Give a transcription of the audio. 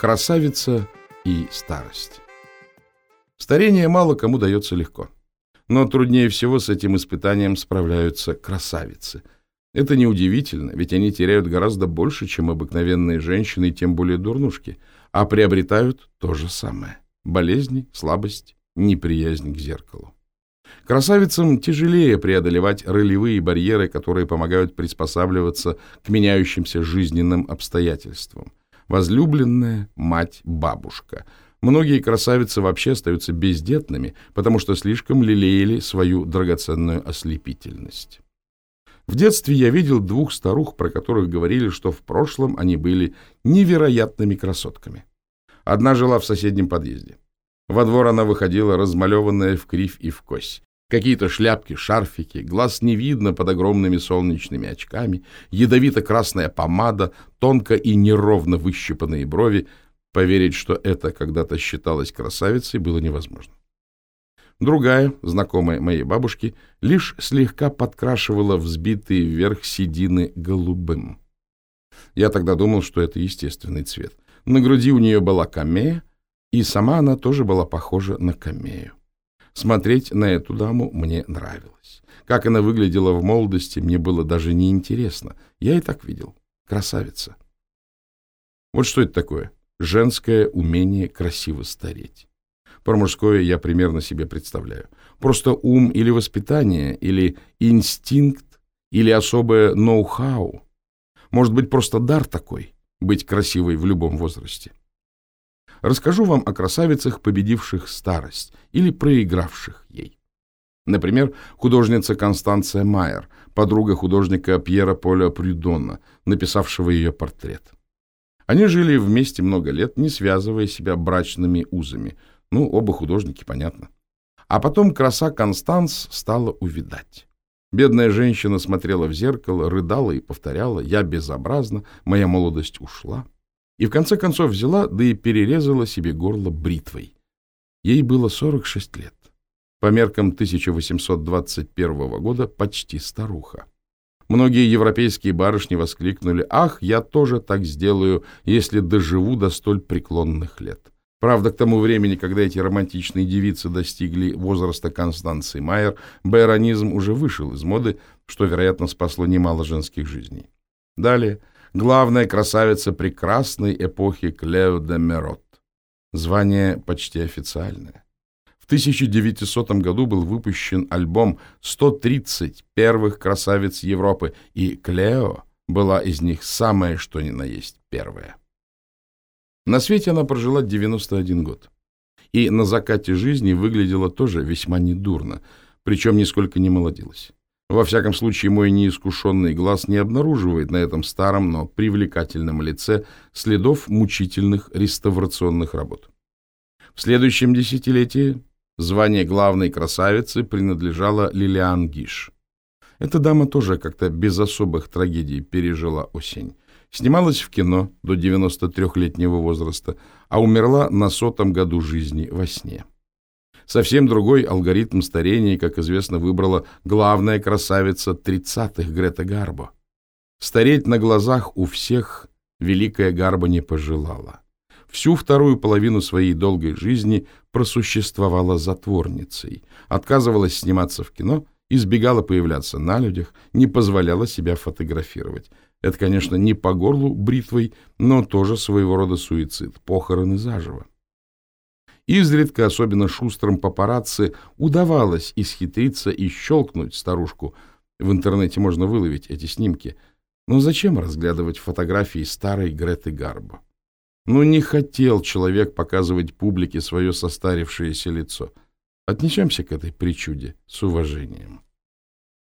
Красавица и старость. Старение мало кому дается легко. Но труднее всего с этим испытанием справляются красавицы. Это неудивительно, ведь они теряют гораздо больше, чем обыкновенные женщины, тем более дурнушки, а приобретают то же самое – болезни, слабость, неприязнь к зеркалу. Красавицам тяжелее преодолевать ролевые барьеры, которые помогают приспосабливаться к меняющимся жизненным обстоятельствам. Возлюбленная, мать, бабушка. Многие красавицы вообще остаются бездетными, потому что слишком лелеяли свою драгоценную ослепительность. В детстве я видел двух старух, про которых говорили, что в прошлом они были невероятными красотками. Одна жила в соседнем подъезде. Во двор она выходила, размалеванная в кривь и в кось. Какие-то шляпки, шарфики, глаз не видно под огромными солнечными очками, ядовито-красная помада, тонко и неровно выщипанные брови. Поверить, что это когда-то считалось красавицей, было невозможно. Другая, знакомая моей бабушки, лишь слегка подкрашивала взбитые вверх седины голубым. Я тогда думал, что это естественный цвет. На груди у нее была камея, и сама она тоже была похожа на камею. Смотреть на эту даму мне нравилось. Как она выглядела в молодости, мне было даже не интересно. Я и так видел. Красавица. Вот что это такое? Женское умение красиво стареть. Про мужское я примерно себе представляю. Просто ум или воспитание, или инстинкт, или особое ноу-хау. Может быть, просто дар такой — быть красивой в любом возрасте расскажу вам о красавицах, победивших старость или проигравших ей. Например, художница Констанция Майер, подруга художника Пьера Поля Прюдона, написавшего ее портрет. Они жили вместе много лет, не связывая себя брачными узами. Ну, оба художники, понятно. А потом краса Констанс стала увидать. Бедная женщина смотрела в зеркало, рыдала и повторяла «Я безобразна, моя молодость ушла» и в конце концов взяла, да и перерезала себе горло бритвой. Ей было 46 лет. По меркам 1821 года почти старуха. Многие европейские барышни воскликнули «Ах, я тоже так сделаю, если доживу до столь преклонных лет». Правда, к тому времени, когда эти романтичные девицы достигли возраста Констанции Майер, байронизм уже вышел из моды, что, вероятно, спасло немало женских жизней. Далее главная красавица прекрасной эпохи Клео де Мерот. Звание почти официальное. В 1900 году был выпущен альбом «130 первых красавиц Европы», и Клео была из них самая что ни на есть первая. На свете она прожила 91 год. И на закате жизни выглядела тоже весьма недурно, причем нисколько не молодилась. Во всяком случае, мой неискушенный глаз не обнаруживает на этом старом, но привлекательном лице следов мучительных реставрационных работ. В следующем десятилетии звание главной красавицы принадлежало Лилиан Гиш. Эта дама тоже как-то без особых трагедий пережила осень. Снималась в кино до 93-летнего возраста, а умерла на сотом году жизни во сне. Совсем другой алгоритм старения, как известно, выбрала главная красавица 30-х Грета Гарбо. Стареть на глазах у всех великая Гарбо не пожелала. Всю вторую половину своей долгой жизни просуществовала затворницей, отказывалась сниматься в кино, избегала появляться на людях, не позволяла себя фотографировать. Это, конечно, не по горлу бритвой, но тоже своего рода суицид, похороны заживо. Изредка, особенно шустрым папарацци, удавалось исхитриться и щелкнуть старушку. В интернете можно выловить эти снимки. Но зачем разглядывать фотографии старой Греты Гарбо? Ну, не хотел человек показывать публике свое состарившееся лицо. Отнесемся к этой причуде с уважением.